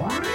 What?